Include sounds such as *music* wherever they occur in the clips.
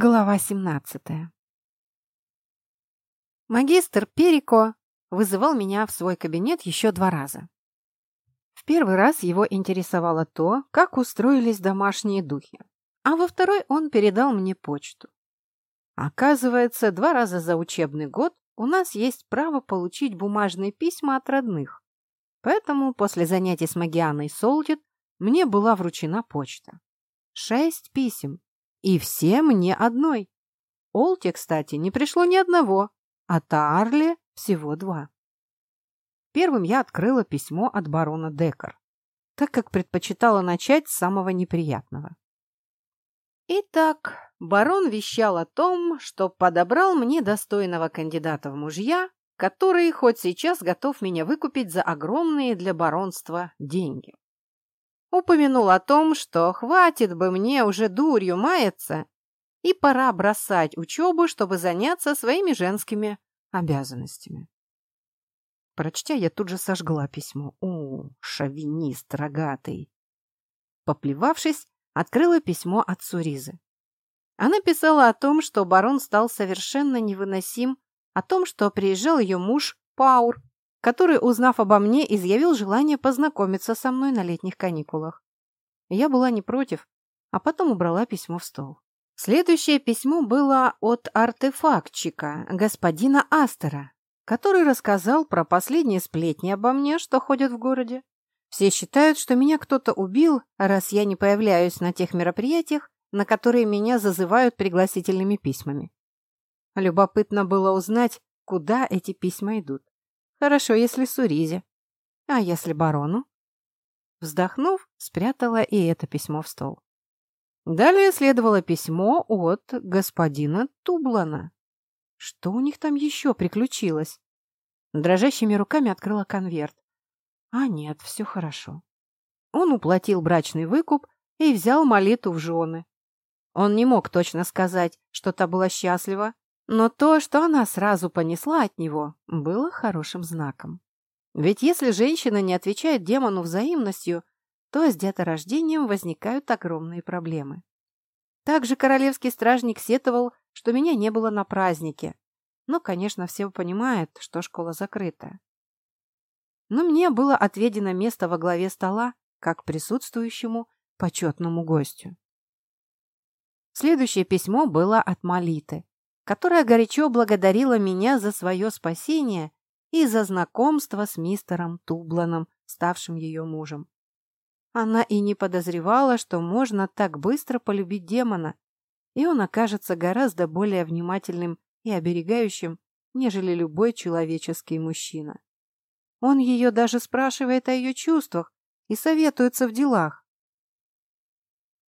Глава 17 Магистр Перико вызывал меня в свой кабинет еще два раза. В первый раз его интересовало то, как устроились домашние духи, а во второй он передал мне почту. Оказывается, два раза за учебный год у нас есть право получить бумажные письма от родных, поэтому после занятий с Магианой Солдит мне была вручена почта. Шесть писем, и все мне одной. Олте, кстати, не пришло ни одного, а Таарле всего два. Первым я открыла письмо от барона Декар, так как предпочитала начать с самого неприятного. Итак, барон вещал о том, что подобрал мне достойного кандидата в мужья, который хоть сейчас готов меня выкупить за огромные для баронства деньги. Упомянул о том, что хватит бы мне уже дурью маяться, и пора бросать учебу, чтобы заняться своими женскими обязанностями. Прочтя, я тут же сожгла письмо. О, шовинист рогатый! Поплевавшись, открыла письмо от Суризы. Она писала о том, что барон стал совершенно невыносим, о том, что приезжал ее муж Паур, который, узнав обо мне, изъявил желание познакомиться со мной на летних каникулах. Я была не против, а потом убрала письмо в стол. Следующее письмо было от артефактчика, господина Астера, который рассказал про последние сплетни обо мне, что ходят в городе. Все считают, что меня кто-то убил, раз я не появляюсь на тех мероприятиях, на которые меня зазывают пригласительными письмами. Любопытно было узнать, куда эти письма идут. Хорошо, если Суризе. А если барону? Вздохнув, спрятала и это письмо в стол. Далее следовало письмо от господина Тублана. Что у них там еще приключилось? Дрожащими руками открыла конверт. А нет, все хорошо. Он уплатил брачный выкуп и взял Молиту в жены. Он не мог точно сказать, что та была счастлива, но то, что она сразу понесла от него, было хорошим знаком. Ведь если женщина не отвечает демону взаимностью, то с деторождением возникают огромные проблемы. Также королевский стражник сетовал, что меня не было на празднике. Но, конечно, все понимают, что школа закрыта. Но мне было отведено место во главе стола, как присутствующему почетному гостю. Следующее письмо было от Малиты которая горячо благодарила меня за свое спасение и за знакомство с мистером Тубланом, ставшим ее мужем. Она и не подозревала, что можно так быстро полюбить демона, и он окажется гораздо более внимательным и оберегающим, нежели любой человеческий мужчина. Он ее даже спрашивает о ее чувствах и советуется в делах.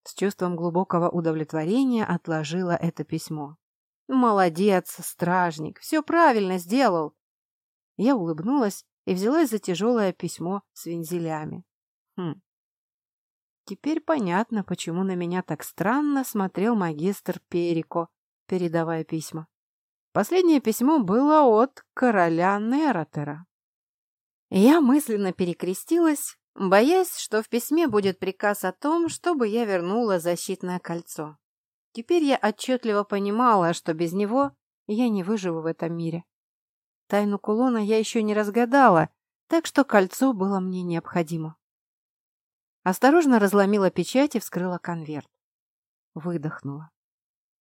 С чувством глубокого удовлетворения отложила это письмо. «Молодец, стражник, все правильно сделал!» Я улыбнулась и взялась за тяжелое письмо с вензелями. Хм. Теперь понятно, почему на меня так странно смотрел магистр Перико, передавая письма. Последнее письмо было от короля Нератера. Я мысленно перекрестилась, боясь, что в письме будет приказ о том, чтобы я вернула защитное кольцо. Теперь я отчетливо понимала, что без него я не выживу в этом мире. Тайну кулона я еще не разгадала, так что кольцо было мне необходимо. Осторожно разломила печать и вскрыла конверт. Выдохнула.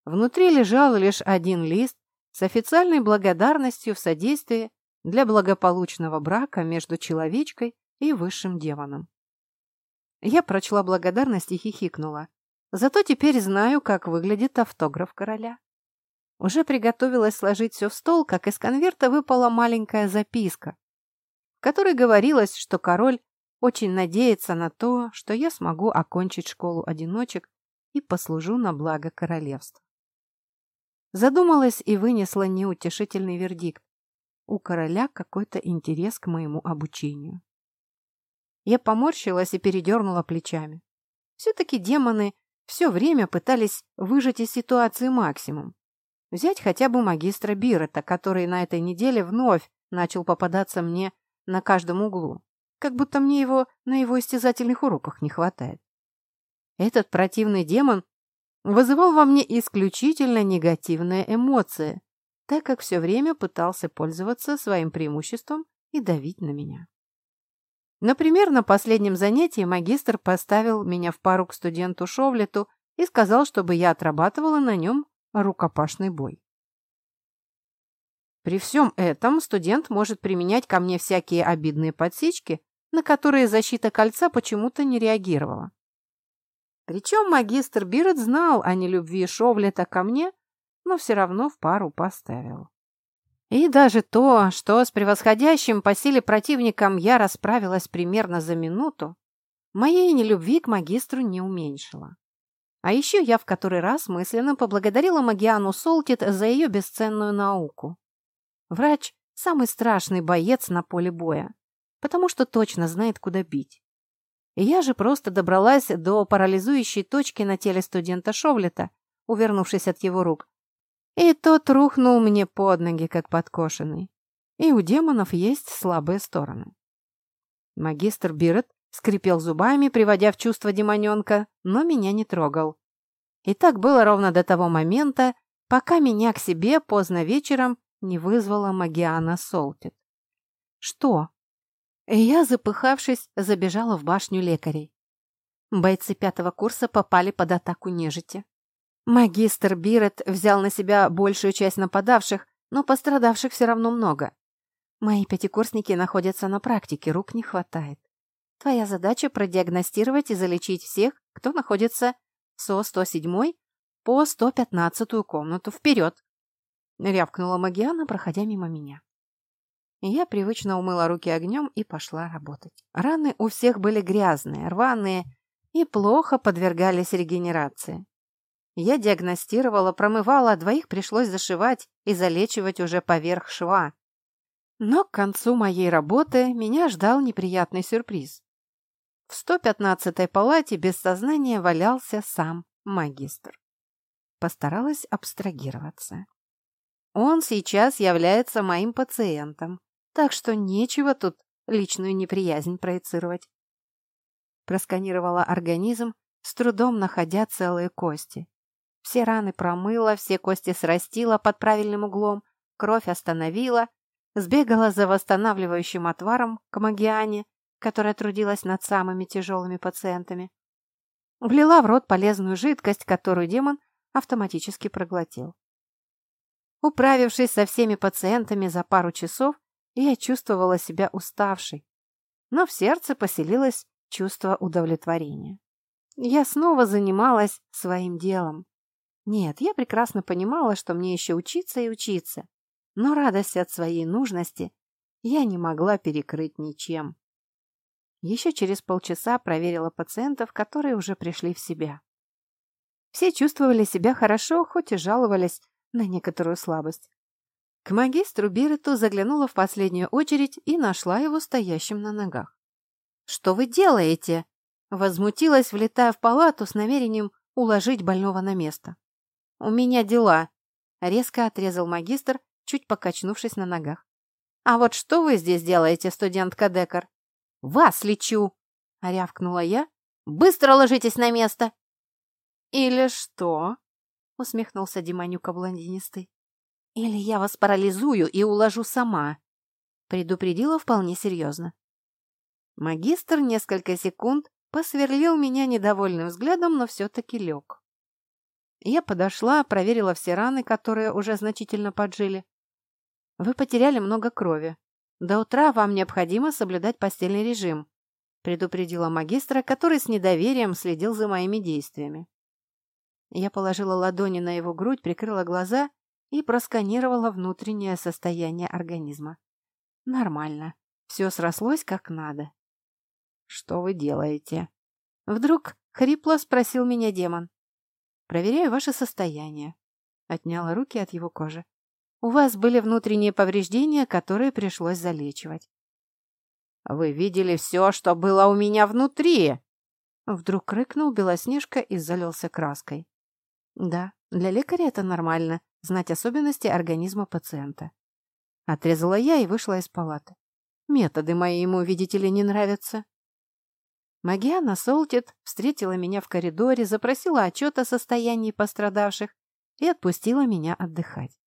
Внутри лежал лишь один лист с официальной благодарностью в содействии для благополучного брака между человечкой и высшим демоном. Я прочла благодарность и хихикнула. Зато теперь знаю, как выглядит автограф короля. Уже приготовилась сложить все в стол, как из конверта выпала маленькая записка, в которой говорилось, что король очень надеется на то, что я смогу окончить школу одиночек и послужу на благо королевства. Задумалась и вынесла неутешительный вердикт. У короля какой-то интерес к моему обучению. Я поморщилась и передернула плечами. Все-таки демоны все время пытались выжать из ситуации максимум. Взять хотя бы магистра Бирета, который на этой неделе вновь начал попадаться мне на каждом углу. Как будто мне его на его истязательных уроках не хватает. Этот противный демон вызывал во мне исключительно негативные эмоции, так как все время пытался пользоваться своим преимуществом и давить на меня. Например, на последнем занятии магистр поставил меня в пару к студенту Шовлету и сказал, чтобы я отрабатывала на нем рукопашный бой. При всем этом студент может применять ко мне всякие обидные подсечки, на которые защита кольца почему-то не реагировала. Причем магистр Бирет знал о нелюбви Шовлета ко мне, но все равно в пару поставил. И даже то, что с превосходящим по силе противником я расправилась примерно за минуту, моей нелюбви к магистру не уменьшило. А еще я в который раз мысленно поблагодарила Магиану Солтит за ее бесценную науку. Врач – самый страшный боец на поле боя, потому что точно знает, куда бить. И я же просто добралась до парализующей точки на теле студента Шовлета, увернувшись от его рук, и тот рухнул мне под ноги, как подкошенный. И у демонов есть слабые стороны. Магистр Бирет скрипел зубами, приводя в чувство демоненка, но меня не трогал. И так было ровно до того момента, пока меня к себе поздно вечером не вызвала Магиана Солтит. «Что?» Я, запыхавшись, забежала в башню лекарей. Бойцы пятого курса попали под атаку нежити. Магистр Бирет взял на себя большую часть нападавших, но пострадавших все равно много. Мои пятикурсники находятся на практике, рук не хватает. Твоя задача продиагностировать и залечить всех, кто находится со 107 по 115 комнату. Вперед! Рявкнула Магиана, проходя мимо меня. Я привычно умыла руки огнем и пошла работать. Раны у всех были грязные, рваные и плохо подвергались регенерации. Я диагностировала, промывала, двоих пришлось зашивать и залечивать уже поверх шва. Но к концу моей работы меня ждал неприятный сюрприз. В 115-й палате без сознания валялся сам магистр. Постаралась абстрагироваться. Он сейчас является моим пациентом, так что нечего тут личную неприязнь проецировать. Просканировала организм, с трудом находя целые кости. Все раны промыла, все кости срастила под правильным углом, кровь остановила, сбегала за восстанавливающим отваром к Магиане, которая трудилась над самыми тяжелыми пациентами. Влила в рот полезную жидкость, которую демон автоматически проглотил. Управившись со всеми пациентами за пару часов, я чувствовала себя уставшей, но в сердце поселилось чувство удовлетворения. Я снова занималась своим делом. Нет, я прекрасно понимала, что мне еще учиться и учиться, но радость от своей нужности я не могла перекрыть ничем. Еще через полчаса проверила пациентов, которые уже пришли в себя. Все чувствовали себя хорошо, хоть и жаловались на некоторую слабость. К магистру Бирету заглянула в последнюю очередь и нашла его стоящим на ногах. «Что вы делаете?» Возмутилась, влетая в палату с намерением уложить больного на место. «У меня дела», — резко отрезал магистр, чуть покачнувшись на ногах. «А вот что вы здесь делаете, студентка Декар?» «Вас лечу!» — рявкнула я. «Быстро ложитесь на место!» «Или что?» — усмехнулся Диманюка блондинистый. «Или я вас парализую и уложу сама», — предупредила вполне серьезно. Магистр несколько секунд посверлил меня недовольным взглядом, но все-таки лег. Я подошла, проверила все раны, которые уже значительно поджили. «Вы потеряли много крови. До утра вам необходимо соблюдать постельный режим», предупредила магистра, который с недоверием следил за моими действиями. Я положила ладони на его грудь, прикрыла глаза и просканировала внутреннее состояние организма. Нормально. Все срослось как надо. «Что вы делаете?» Вдруг хрипло спросил меня демон. «Проверяю ваше состояние». Отняла руки от его кожи. «У вас были внутренние повреждения, которые пришлось залечивать». «Вы видели все, что было у меня внутри!» Вдруг рыкнул Белоснежка и залился краской. «Да, для лекаря это нормально, знать особенности организма пациента. Отрезала я и вышла из палаты. Методы мои ему, видите ли, не нравятся. Магиана Солтит встретила меня в коридоре, запросила отчет о состоянии пострадавших и отпустила меня отдыхать.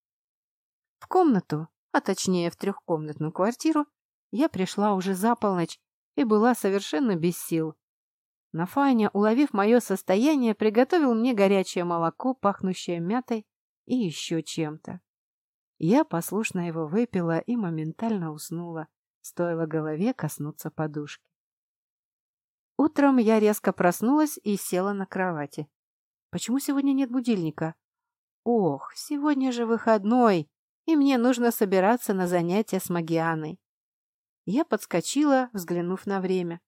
В комнату, а точнее в трехкомнатную квартиру, я пришла уже за полночь и была совершенно без сил. Нафаня, уловив мое состояние, приготовил мне горячее молоко, пахнущее мятой и еще чем-то. Я послушно его выпила и моментально уснула, стоило голове коснуться подушки. Утром я резко проснулась и села на кровати. Почему сегодня нет будильника? Ох, сегодня же выходной, и мне нужно собираться на занятия с Магианой. Я подскочила, взглянув на время.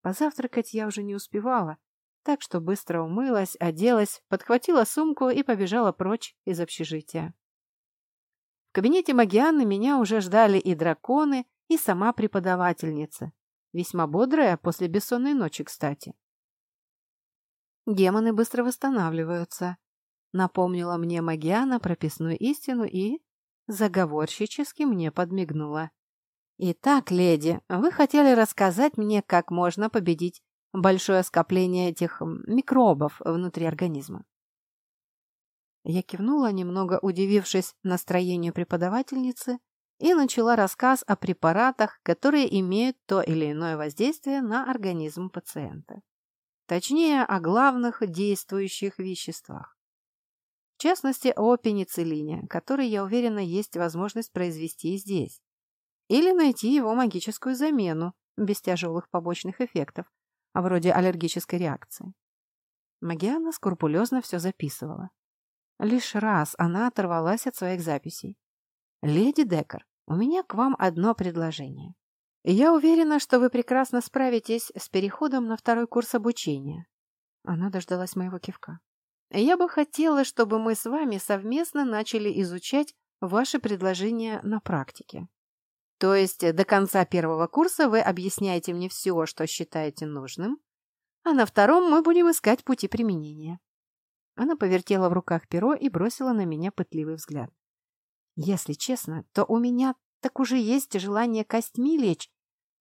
Позавтракать я уже не успевала, так что быстро умылась, оделась, подхватила сумку и побежала прочь из общежития. В кабинете Магианы меня уже ждали и драконы, и сама преподавательница. Весьма бодрая после бессонной ночи, кстати. Демоны быстро восстанавливаются. Напомнила мне Магиана прописную истину и заговорщически мне подмигнула. «Итак, леди, вы хотели рассказать мне, как можно победить большое скопление этих микробов внутри организма?» Я кивнула, немного удивившись настроению преподавательницы, и начала рассказ о препаратах, которые имеют то или иное воздействие на организм пациента. Точнее, о главных действующих веществах. В частности, о пенициллине, который, я уверена, есть возможность произвести здесь. Или найти его магическую замену, без тяжелых побочных эффектов, вроде аллергической реакции. Магиана скрупулезно все записывала. Лишь раз она оторвалась от своих записей. «Леди Деккер, у меня к вам одно предложение. Я уверена, что вы прекрасно справитесь с переходом на второй курс обучения. Она дождалась моего кивка. Я бы хотела, чтобы мы с вами совместно начали изучать ваши предложения на практике. То есть до конца первого курса вы объясняете мне все, что считаете нужным, а на втором мы будем искать пути применения. Она повертела в руках перо и бросила на меня пытливый взгляд. Если честно, то у меня так уже есть желание костьми лечь,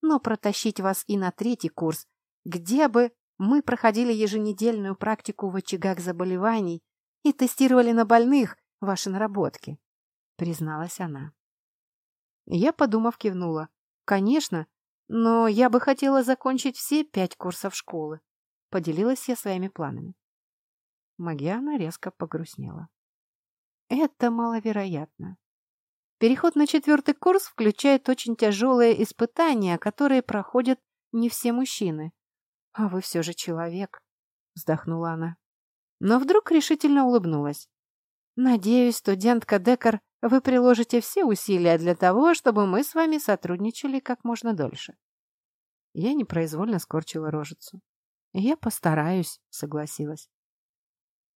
но протащить вас и на третий курс, где бы мы проходили еженедельную практику в очагах заболеваний и тестировали на больных ваши наработки, призналась она. Я, подумав, кивнула. Конечно, но я бы хотела закончить все пять курсов школы. Поделилась я своими планами. Магиана резко погрустнела. Это маловероятно. Переход на четвертый курс включает очень тяжелые испытания, которые проходят не все мужчины. А вы все же человек, вздохнула она. Но вдруг решительно улыбнулась. Надеюсь, студентка Декар, вы приложите все усилия для того, чтобы мы с вами сотрудничали как можно дольше. Я непроизвольно скорчила рожицу. Я постараюсь, согласилась.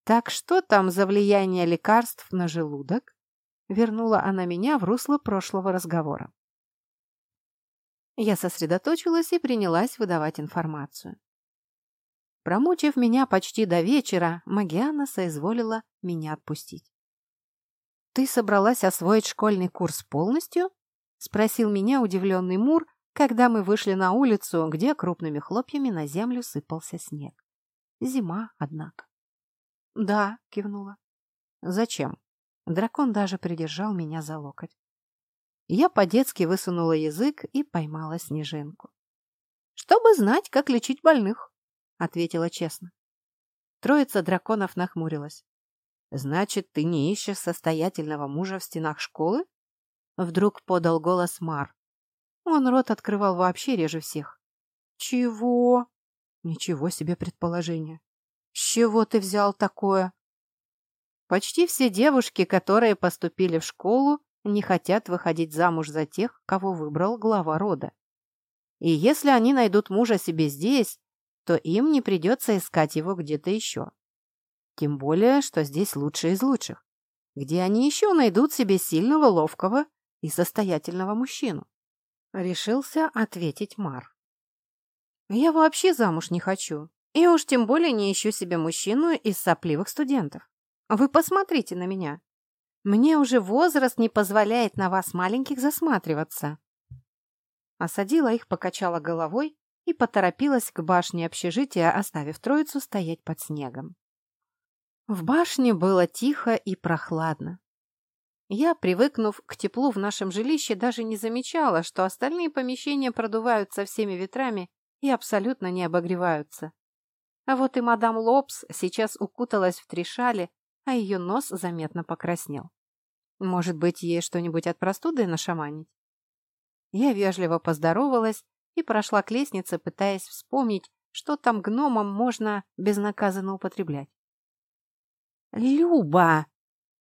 Так что там за влияние лекарств на желудок? Вернула она меня в русло прошлого разговора. Я сосредоточилась и принялась выдавать информацию. Промучив меня почти до вечера, Магиана соизволила меня отпустить. «Ты собралась освоить школьный курс полностью?» — спросил меня удивленный Мур, когда мы вышли на улицу, где крупными хлопьями на землю сыпался снег. Зима, однако. «Да», — кивнула. «Зачем?» Дракон даже придержал меня за локоть. Я по-детски высунула язык и поймала снежинку. «Чтобы знать, как лечить больных», — ответила честно. Троица драконов нахмурилась. «Значит, ты не ищешь состоятельного мужа в стенах школы?» Вдруг подал голос Мар. Он рот открывал вообще реже всех. «Чего?» «Ничего себе предположение. С чего ты взял такое?» Почти все девушки, которые поступили в школу, не хотят выходить замуж за тех, кого выбрал глава рода. И если они найдут мужа себе здесь, то им не придется искать его где-то еще. Тем более, что здесь лучшие из лучших. Где они еще найдут себе сильного, ловкого и состоятельного мужчину? Решился ответить Мар. Я вообще замуж не хочу. И уж тем более не ищу себе мужчину из сопливых студентов. Вы посмотрите на меня. Мне уже возраст не позволяет на вас, маленьких, засматриваться. Осадила их, покачала головой и поторопилась к башне общежития, оставив троицу стоять под снегом. В башне было тихо и прохладно. Я, привыкнув к теплу в нашем жилище, даже не замечала, что остальные помещения продуваются всеми ветрами и абсолютно не обогреваются. А вот и мадам Лобс сейчас укуталась в три шали, а ее нос заметно покраснел. Может быть, ей что-нибудь от простуды нашаманить? Я вежливо поздоровалась и прошла к лестнице, пытаясь вспомнить, что там гномам можно безнаказанно употреблять. «Люба!»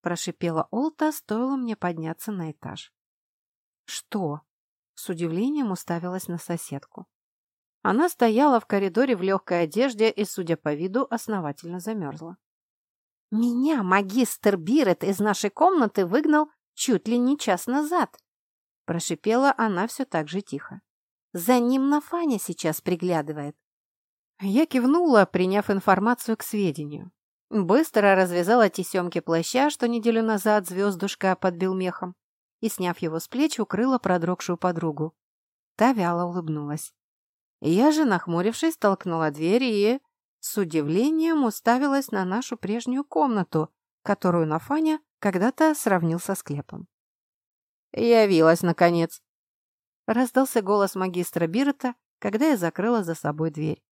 прошипела Олта, стоило мне подняться на этаж. «Что?» — с удивлением уставилась на соседку. Она стояла в коридоре в легкой одежде и, судя по виду, основательно замерзла. «Меня магистр Бирет из нашей комнаты выгнал чуть ли не час назад», — прошипела она все так же тихо. «За ним на Фаня сейчас приглядывает». Я кивнула, приняв информацию к сведению. Быстро развязала тесемки плаща, что неделю назад звездушка подбил мехом, и, сняв его с плеч, укрыла продрогшую подругу. Та вяло улыбнулась. Я же, нахмурившись, толкнула дверь и, с удивлением, уставилась на нашу прежнюю комнату, которую Нафаня когда-то сравнил со склепом. «Явилась, наконец!» Раздался голос магистра Бирта, когда я закрыла за собой дверь.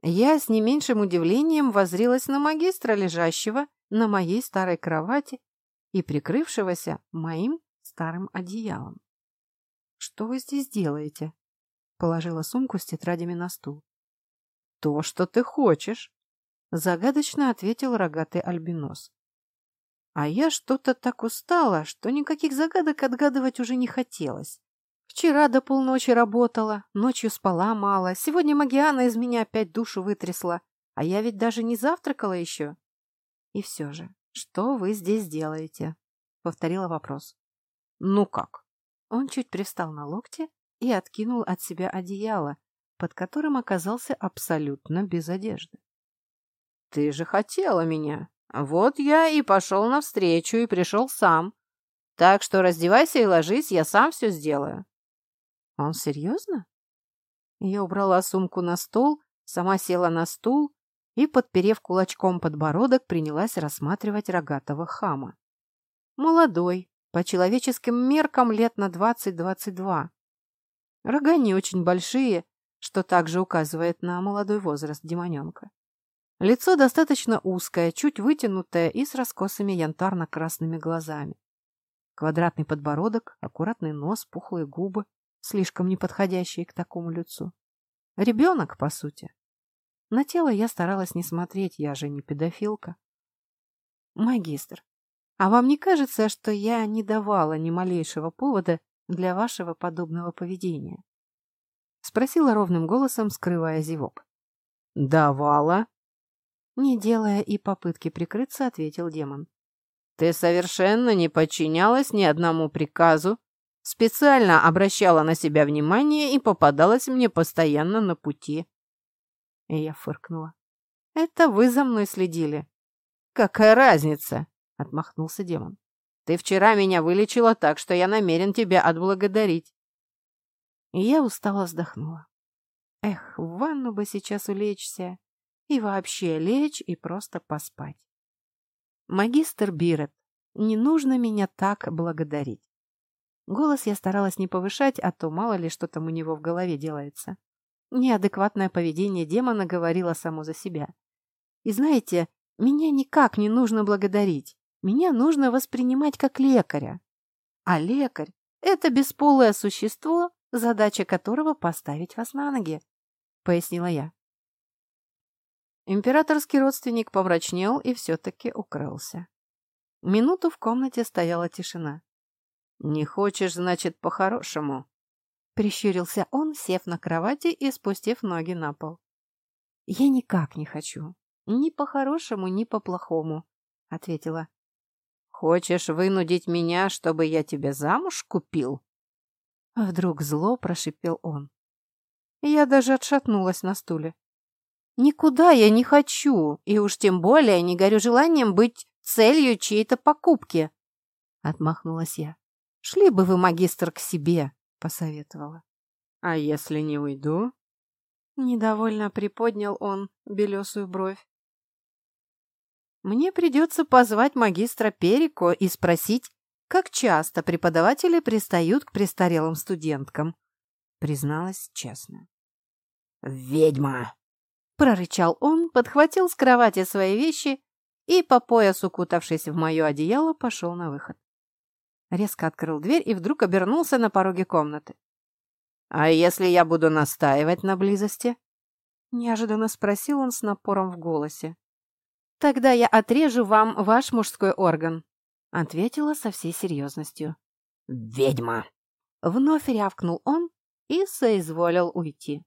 Я с не меньшим удивлением возрилась на магистра, лежащего на моей старой кровати и прикрывшегося моим старым одеялом. «Что вы здесь делаете?» Положила сумку с тетрадями на стул. «То, что ты хочешь», — загадочно ответил рогатый альбинос. А я что-то так устала, что никаких загадок отгадывать уже не хотелось. Вчера до полночи работала, ночью спала мало, сегодня Магиана из меня опять душу вытрясла, а я ведь даже не завтракала еще. И все же, что вы здесь делаете? Повторила вопрос. Ну как? Он чуть пристал на локте и откинул от себя одеяло, под которым оказался абсолютно без одежды. Ты же хотела меня. Вот я и пошел навстречу и пришел сам. Так что раздевайся и ложись, я сам все сделаю. Он серьезно? Я убрала сумку на стол, сама села на стул и, подперев кулачком подбородок, принялась рассматривать рогатого хама. Молодой, по человеческим меркам лет на двадцать-двадцать два. Рога не очень большие, что также указывает на молодой возраст демоненка. Лицо достаточно узкое, чуть вытянутое и с раскосыми янтарно-красными глазами. Квадратный подбородок, аккуратный нос, пухлые губы, слишком неподходящие к такому лицу. Ребенок, по сути. На тело я старалась не смотреть, я же не педофилка. Магистр, а вам не кажется, что я не давала ни малейшего повода для вашего подобного поведения? Спросила ровным голосом, скрывая зевок. Давала? Не делая и попытки прикрыться, ответил демон. Ты совершенно не подчинялась ни одному приказу Специально обращала на себя внимание и попадалась мне постоянно на пути. И я фыркнула. «Это вы за мной следили». «Какая разница?» — отмахнулся демон. «Ты вчера меня вылечила так, что я намерен тебя отблагодарить». И я устало вздохнула. Эх, в ванну бы сейчас улечься. И вообще лечь и просто поспать. Магистр Бирет, не нужно меня так благодарить. Голос я старалась не повышать, а то мало ли что там у него в голове делается. Неадекватное поведение демона говорило само за себя. И знаете, меня никак не нужно благодарить. Меня нужно воспринимать как лекаря. А лекарь — это бесполое существо, задача которого поставить вас на ноги, — пояснила я. Императорский родственник помрачнел и все-таки укрылся. Минуту в комнате стояла тишина. «Не хочешь, значит, по-хорошему?» Прищурился он, сев на кровати и спустив ноги на пол. «Я никак не хочу. Ни по-хорошему, ни по-плохому», — ответила. «Хочешь вынудить меня, чтобы я тебе замуж купил?» Вдруг зло прошипел он. Я даже отшатнулась на стуле. «Никуда я не хочу, и уж тем более не горю желанием быть целью чьей-то покупки», — отмахнулась я. «Шли бы вы, магистр, к себе», — посоветовала. «А если не уйду?» Недовольно приподнял он белесую бровь. Мне придется позвать магистра Перико и спросить, как часто преподаватели пристают к престарелым студенткам, призналась честно. «Ведьма!» — прорычал он, подхватил с кровати свои вещи и, по пояс укутавшись в мое одеяло, пошел на выход. Резко открыл дверь и вдруг обернулся на пороге комнаты. «А если я буду настаивать на близости?» Неожиданно спросил он с напором в голосе. «Тогда я отрежу вам ваш мужской орган», — ответила со всей серьезностью. «Ведьма!» Вновь рявкнул он и соизволил уйти.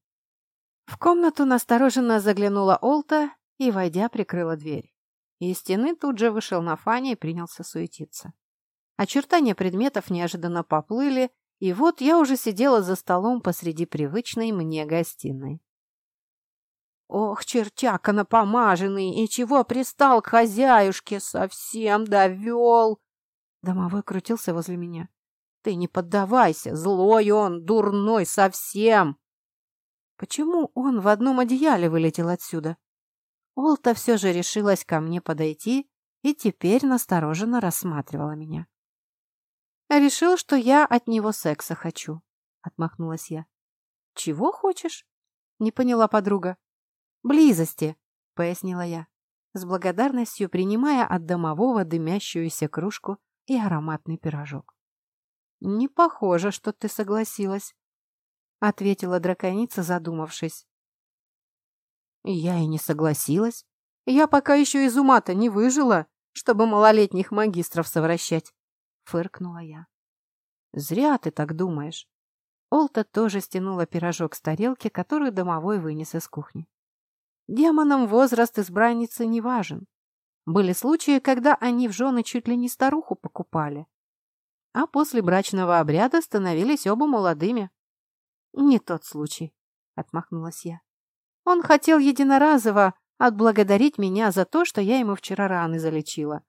В комнату настороженно заглянула Олта и, войдя, прикрыла дверь. Из стены тут же вышел на Фаня и принялся суетиться. Очертания предметов неожиданно поплыли, и вот я уже сидела за столом посреди привычной мне гостиной. Ох, чертяка напомаженный, и чего пристал к хозяюшке, совсем довел. Домовой крутился возле меня. Ты не поддавайся, злой он, дурной совсем. Почему он в одном одеяле вылетел отсюда? Олта все же решилась ко мне подойти и теперь настороженно рассматривала меня. «Решил, что я от него секса хочу», — отмахнулась я. «Чего хочешь?» — не поняла подруга. «Близости», — пояснила я, с благодарностью принимая от домового дымящуюся кружку и ароматный пирожок. «Не похоже, что ты согласилась», — ответила драконица, задумавшись. Я и не согласилась. Я пока еще из ума-то не выжила, чтобы малолетних магистров совращать, — фыркнула я. Зря ты так думаешь. Олта тоже стянула пирожок с тарелки, которую домовой вынес из кухни. Демонам возраст избранницы не важен. Были случаи, когда они в жены чуть ли не старуху покупали. А после брачного обряда становились оба молодыми. «Не тот случай», — отмахнулась я. «Он хотел единоразово отблагодарить меня за то, что я ему вчера раны залечила».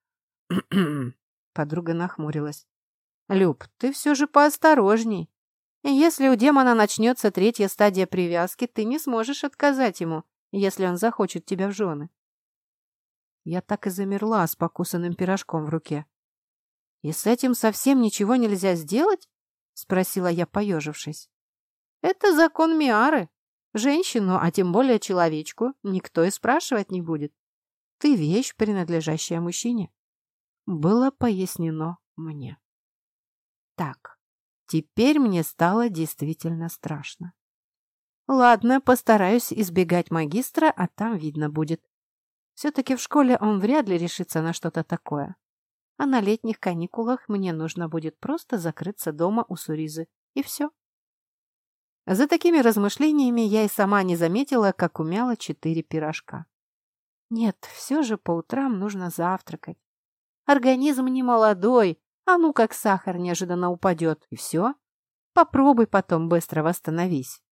*clears throat* Подруга нахмурилась. «Люб, ты все же поосторожней. Если у демона начнется третья стадия привязки, ты не сможешь отказать ему если он захочет тебя в жены. Я так и замерла с покусанным пирожком в руке. — И с этим совсем ничего нельзя сделать? — спросила я, поежившись. — Это закон Миары. Женщину, а тем более человечку, никто и спрашивать не будет. Ты вещь, принадлежащая мужчине. Было пояснено мне. Так, теперь мне стало действительно страшно. Ладно, постараюсь избегать магистра, а там видно будет. Все-таки в школе он вряд ли решится на что-то такое. А на летних каникулах мне нужно будет просто закрыться дома у Суризы. И все. За такими размышлениями я и сама не заметила, как умяла четыре пирожка. Нет, все же по утрам нужно завтракать. Организм не молодой, а ну как сахар неожиданно упадет, и все. Попробуй потом быстро восстановись.